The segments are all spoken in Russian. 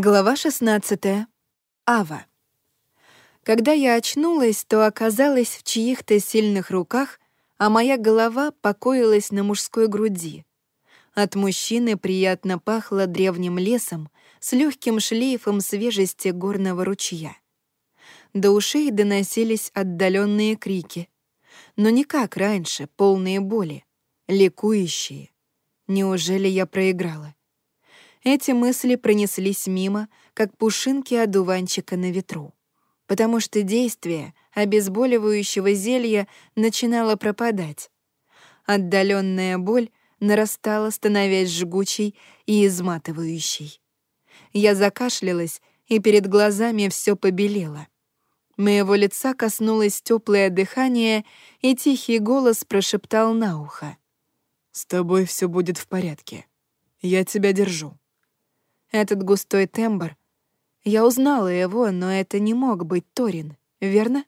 Глава 16. Ава. Когда я очнулась, то оказалась в чьих-то сильных руках, а моя голова покоилась на мужской груди. От мужчины приятно пахло древним лесом с легким шлейфом свежести горного ручья. До ушей доносились отдаленные крики, но не как раньше, полные боли, ликующие. Неужели я проиграла? Эти мысли пронеслись мимо, как пушинки одуванчика на ветру, потому что действие обезболивающего зелья начинало пропадать. Отдаленная боль нарастала, становясь жгучей и изматывающей. Я закашлялась, и перед глазами все побелело. Моего лица коснулось теплое дыхание, и тихий голос прошептал на ухо. «С тобой все будет в порядке. Я тебя держу». Этот густой тембр. Я узнала его, но это не мог быть Торин, верно?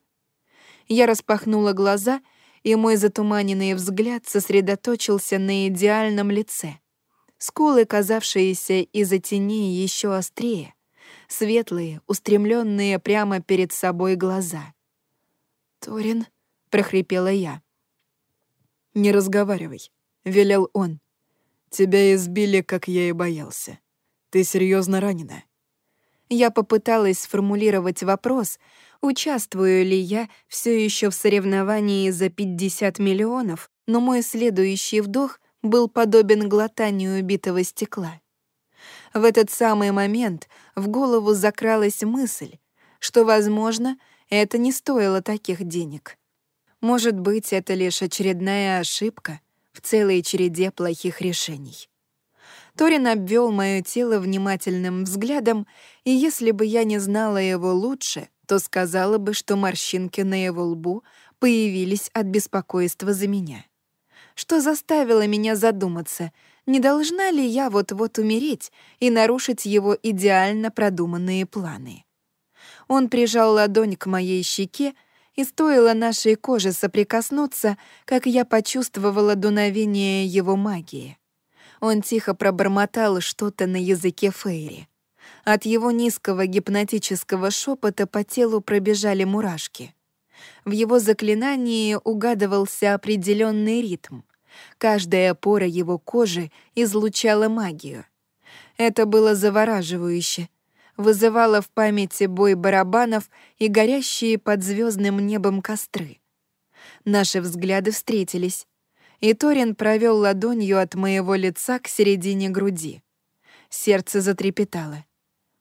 Я распахнула глаза, и мой затуманенный взгляд сосредоточился на идеальном лице. Скулы, казавшиеся из-за теней еще острее, светлые, устремленные прямо перед собой глаза. «Торин», — прохрипела я. «Не разговаривай», — велел он. «Тебя избили, как я и боялся. Ты серьезно ранена?» Я попыталась сформулировать вопрос, участвую ли я все еще в соревновании за 50 миллионов, но мой следующий вдох был подобен глотанию битого стекла. В этот самый момент в голову закралась мысль, что, возможно, это не стоило таких денег. Может быть, это лишь очередная ошибка в целой череде плохих решений. Торин обвел мое тело внимательным взглядом, и если бы я не знала его лучше, то сказала бы, что морщинки на его лбу появились от беспокойства за меня. Что заставило меня задуматься, не должна ли я вот-вот умереть и нарушить его идеально продуманные планы. Он прижал ладонь к моей щеке, и стоило нашей коже соприкоснуться, как я почувствовала дуновение его магии. Он тихо пробормотал что-то на языке Фейри. От его низкого гипнотического шепота по телу пробежали мурашки. В его заклинании угадывался определенный ритм. Каждая пора его кожи излучала магию. Это было завораживающе, вызывало в памяти бой барабанов и горящие под звездным небом костры. Наши взгляды встретились, и Торин провел ладонью от моего лица к середине груди. Сердце затрепетало.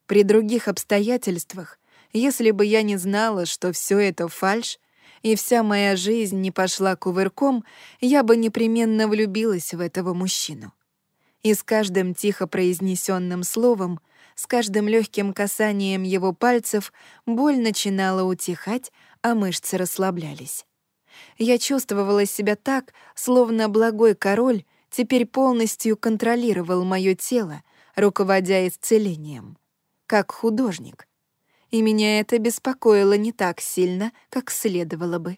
При других обстоятельствах, если бы я не знала, что все это фальшь, и вся моя жизнь не пошла кувырком, я бы непременно влюбилась в этого мужчину. И с каждым тихо произнесенным словом, с каждым легким касанием его пальцев боль начинала утихать, а мышцы расслаблялись. Я чувствовала себя так, словно благой король теперь полностью контролировал мое тело, руководя исцелением, как художник. И меня это беспокоило не так сильно, как следовало бы.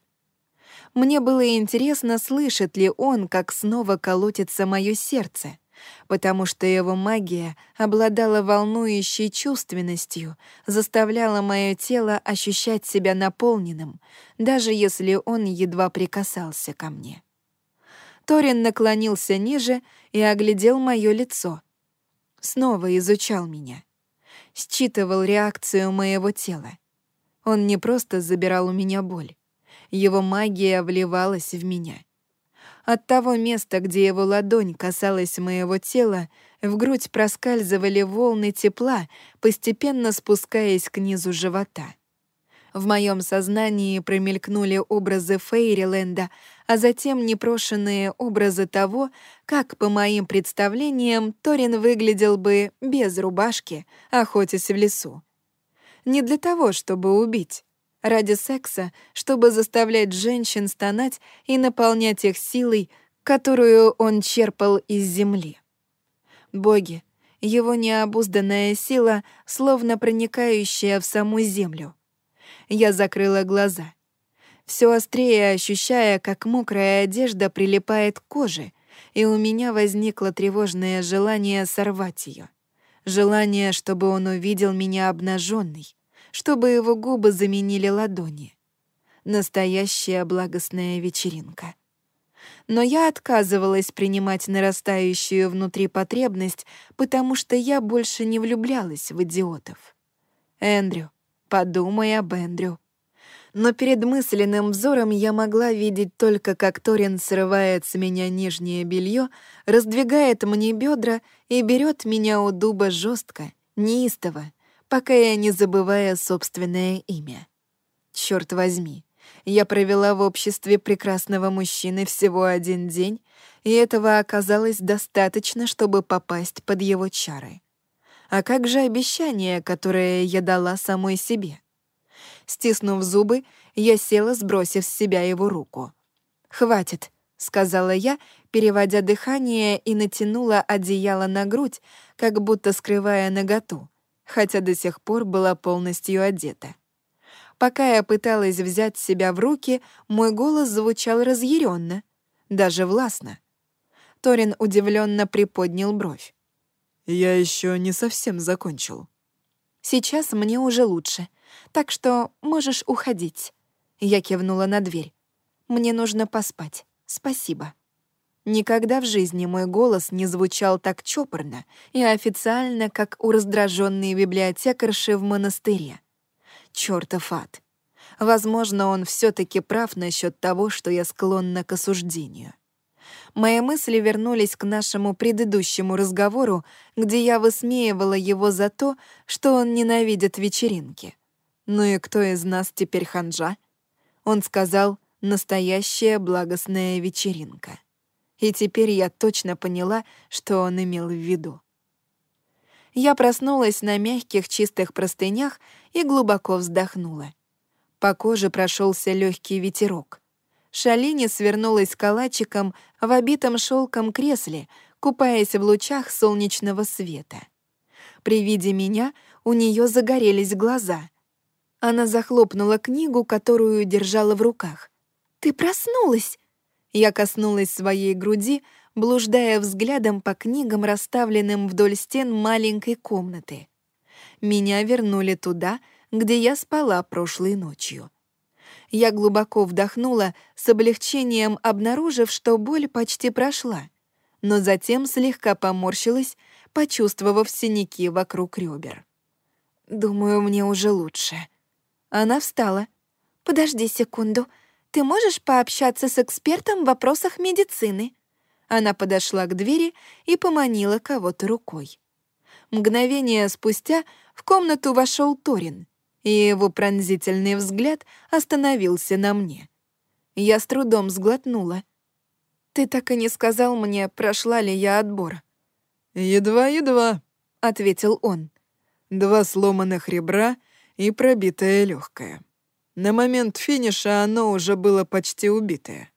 Мне было интересно, слышит ли он, как снова колотится мое сердце, потому что его магия обладала волнующей чувственностью, заставляла мое тело ощущать себя наполненным, даже если он едва прикасался ко мне. Торин наклонился ниже и оглядел мое лицо. Снова изучал меня. Считывал реакцию моего тела. Он не просто забирал у меня боль. Его магия вливалась в меня — от того места, где его ладонь касалась моего тела, в грудь проскальзывали волны тепла, постепенно спускаясь к низу живота. В моем сознании промелькнули образы Фейриленда, а затем непрошенные образы того, как, по моим представлениям, Торин выглядел бы без рубашки, охотясь в лесу. Не для того, чтобы убить, ради секса, чтобы заставлять женщин стонать и наполнять их силой, которую он черпал из земли. Боги, его необузданная сила, словно проникающая в саму землю. Я закрыла глаза, все острее ощущая, как мокрая одежда прилипает к коже, и у меня возникло тревожное желание сорвать ее. желание, чтобы он увидел меня обнаженной, чтобы его губы заменили ладони. Настоящая благостная вечеринка. Но я отказывалась принимать нарастающую внутри потребность, потому что я больше не влюблялась в идиотов. Эндрю, подумай об Эндрю. Но перед мысленным взором я могла видеть только, как Торин срывает с меня нижнее белье, раздвигает мне бедра и берет меня у дуба жестко, неистово, пока я не забываю собственное имя. Черт возьми, я провела в обществе прекрасного мужчины всего один день, и этого оказалось достаточно, чтобы попасть под его чары. А как же обещание, которое я дала самой себе? Стиснув зубы, я села, сбросив с себя его руку. «Хватит», — сказала я, переводя дыхание и натянула одеяло на грудь, как будто скрывая наготу, хотя до сих пор была полностью одета. Пока я пыталась взять себя в руки, мой голос звучал разъяренно, даже властно. Торин удивленно приподнял бровь. «Я еще не совсем закончил». «Сейчас мне уже лучше, так что можешь уходить». Я кивнула на дверь. «Мне нужно поспать. Спасибо». Никогда в жизни мой голос не звучал так чопорно и официально, как у раздраженной библиотекарши в монастыре. Чёртов ад. Возможно, он все таки прав насчет того, что я склонна к осуждению. Мои мысли вернулись к нашему предыдущему разговору, где я высмеивала его за то, что он ненавидит вечеринки. Ну и кто из нас теперь ханжа? Он сказал «настоящая благостная вечеринка». И теперь я точно поняла, что он имел в виду. Я проснулась на мягких чистых простынях и глубоко вздохнула. По коже прошелся легкий ветерок. Шалини свернулась калачиком в обитом шелком кресле, купаясь в лучах солнечного света. При виде меня у нее загорелись глаза. Она захлопнула книгу, которую держала в руках. «Ты проснулась!» Я коснулась своей груди, блуждая взглядом по книгам, расставленным вдоль стен маленькой комнаты. Меня вернули туда, где я спала прошлой ночью. Я глубоко вдохнула, с облегчением обнаружив, что боль почти прошла, но затем слегка поморщилась, почувствовав синяки вокруг ребер. «Думаю, мне уже лучше». Она встала. «Подожди секунду. Ты можешь пообщаться с экспертом в вопросах медицины?» Она подошла к двери и поманила кого-то рукой. Мгновение спустя в комнату вошел Торин, и его пронзительный взгляд остановился на мне. Я с трудом сглотнула. «Ты так и не сказал мне, прошла ли я отбор». «Едва-едва», — ответил он. «Два сломанных ребра и пробитое легкое. На момент финиша оно уже было почти убитое.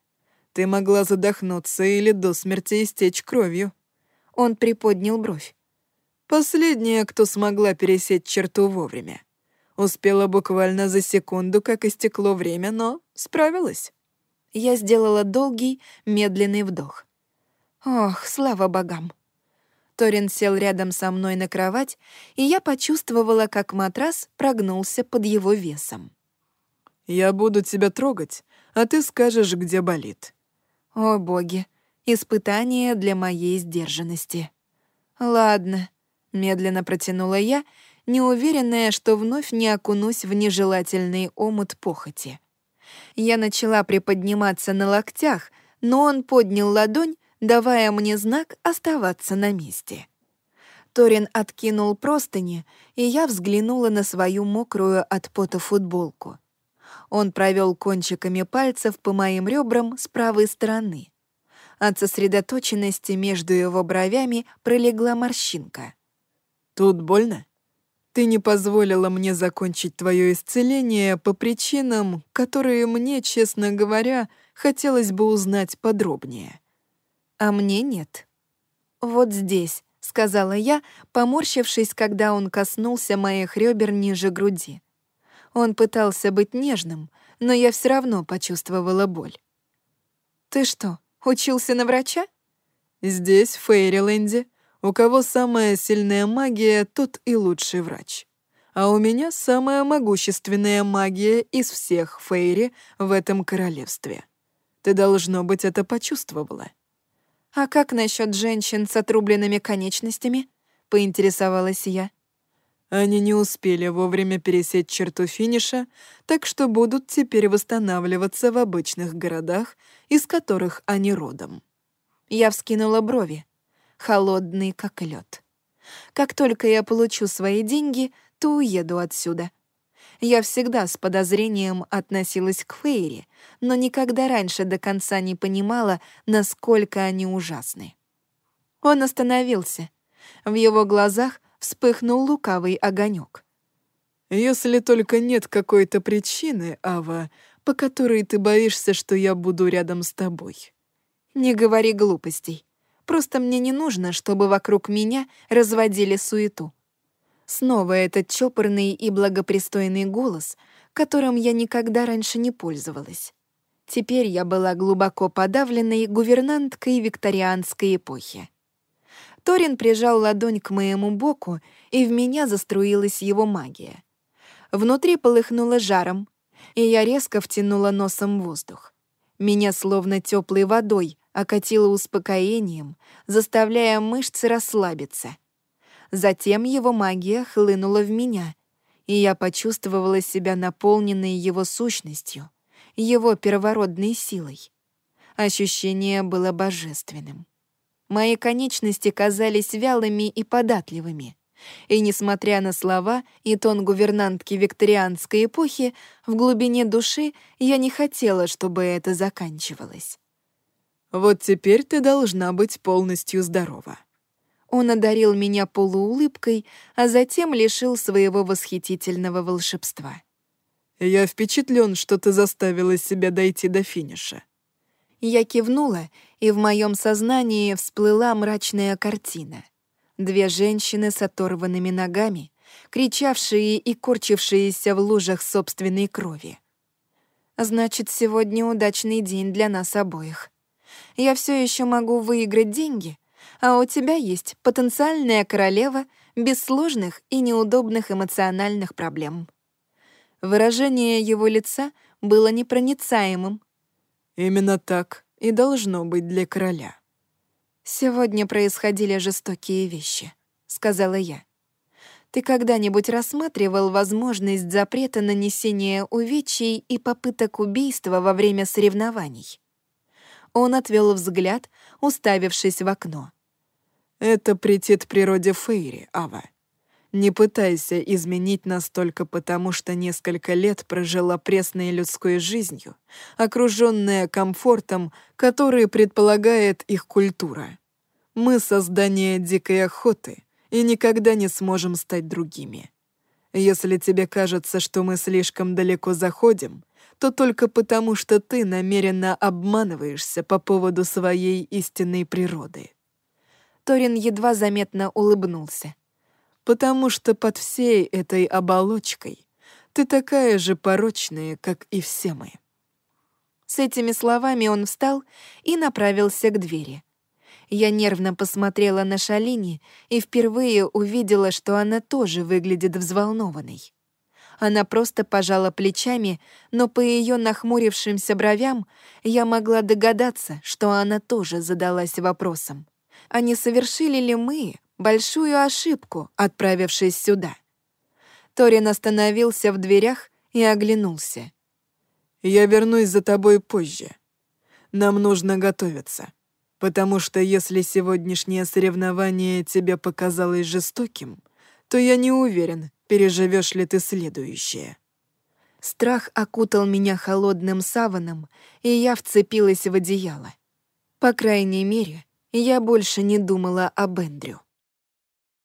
Ты могла задохнуться или до смерти истечь кровью». Он приподнял бровь. «Последняя, кто смогла пересечь черту вовремя. Успела буквально за секунду, как истекло время, но справилась. Я сделала долгий, медленный вдох. Ох, слава богам. Торин сел рядом со мной на кровать, и я почувствовала, как матрас прогнулся под его весом. «Я буду тебя трогать, а ты скажешь, где болит». О, боги, испытание для моей сдержанности. «Ладно», — медленно протянула я неуверенная, что вновь не окунусь в нежелательный омут похоти. Я начала приподниматься на локтях, но он поднял ладонь, давая мне знак оставаться на месте. Торин откинул простыни, и я взглянула на свою мокрую от пота футболку. Он провел кончиками пальцев по моим ребрам с правой стороны. От сосредоточенности между его бровями пролегла морщинка. «Тут больно?» Ты не позволила мне закончить твое исцеление по причинам, которые мне, честно говоря, хотелось бы узнать подробнее. А мне нет. Вот здесь, сказала я, поморщившись, когда он коснулся моих ребер ниже груди. Он пытался быть нежным, но я все равно почувствовала боль. Ты что, учился на врача? Здесь, в Фейриленде, У кого самая сильная магия, тот и лучший врач. А у меня самая могущественная магия из всех Фейри в этом королевстве. Ты, должно быть, это почувствовала. «А как насчет женщин с отрубленными конечностями?» — поинтересовалась я. Они не успели вовремя пересечь черту финиша, так что будут теперь восстанавливаться в обычных городах, из которых они родом. Я вскинула брови холодный как лед. Как только я получу свои деньги, то уеду отсюда. Я всегда с подозрением относилась к Фейри, но никогда раньше до конца не понимала, насколько они ужасны. Он остановился. В его глазах вспыхнул лукавый огонек. «Если только нет какой-то причины, Ава, по которой ты боишься, что я буду рядом с тобой». «Не говори глупостей. Просто мне не нужно, чтобы вокруг меня разводили суету. Снова этот чопорный и благопристойный голос, которым я никогда раньше не пользовалась. Теперь я была глубоко подавленной гувернанткой викторианской эпохи. Торин прижал ладонь к моему боку, и в меня заструилась его магия. Внутри полыхнуло жаром, и я резко втянула носом воздух. Меня словно теплой водой окатило успокоением, заставляя мышцы расслабиться. Затем его магия хлынула в меня, и я почувствовала себя наполненной его сущностью, его первородной силой. Ощущение было божественным. Мои конечности казались вялыми и податливыми. И, несмотря на слова и тон гувернантки викторианской эпохи, в глубине души я не хотела, чтобы это заканчивалось. Вот теперь ты должна быть полностью здорова». Он одарил меня полуулыбкой, а затем лишил своего восхитительного волшебства. «Я впечатлен, что ты заставила себя дойти до финиша». Я кивнула, и в моем сознании всплыла мрачная картина. Две женщины с оторванными ногами, кричавшие и корчившиеся в лужах собственной крови. Значит, сегодня удачный день для нас обоих я все еще могу выиграть деньги, а у тебя есть потенциальная королева без сложных и неудобных эмоциональных проблем». Выражение его лица было непроницаемым. «Именно так и должно быть для короля». «Сегодня происходили жестокие вещи», — сказала я. «Ты когда-нибудь рассматривал возможность запрета нанесения увечий и попыток убийства во время соревнований?» Он отвел взгляд, уставившись в окно. «Это претит природе Фейри, Ава. Не пытайся изменить нас только потому, что несколько лет прожила пресной людской жизнью, окруженная комфортом, который предполагает их культура. Мы — создание дикой охоты и никогда не сможем стать другими. Если тебе кажется, что мы слишком далеко заходим — то только потому, что ты намеренно обманываешься по поводу своей истинной природы. Торин едва заметно улыбнулся. «Потому что под всей этой оболочкой ты такая же порочная, как и все мы». С этими словами он встал и направился к двери. Я нервно посмотрела на Шалини и впервые увидела, что она тоже выглядит взволнованной. Она просто пожала плечами, но по ее нахмурившимся бровям я могла догадаться, что она тоже задалась вопросом. А не совершили ли мы большую ошибку, отправившись сюда? Торин остановился в дверях и оглянулся. «Я вернусь за тобой позже. Нам нужно готовиться, потому что если сегодняшнее соревнование тебе показалось жестоким, то я не уверен, переживешь ли ты следующее. Страх окутал меня холодным саваном, и я вцепилась в одеяло. По крайней мере, я больше не думала об Эндрю.